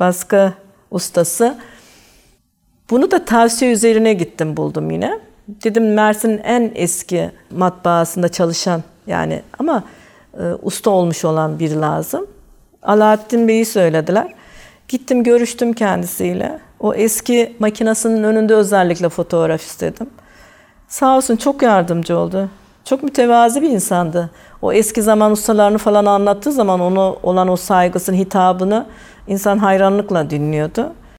baskı ustası. Bunu da tavsiye üzerine gittim buldum yine. Dedim Mersin'in en eski matbaasında çalışan yani ama e, usta olmuş olan biri lazım. Alaaddin Bey'i söylediler. Gittim görüştüm kendisiyle. O eski makinasının önünde özellikle fotoğraf istedim. Sağ olsun çok yardımcı oldu. Çok mütevazi bir insandı. O eski zaman ustalarını falan anlattığı zaman onu olan o saygısını, hitabını insan hayranlıkla dinliyordu.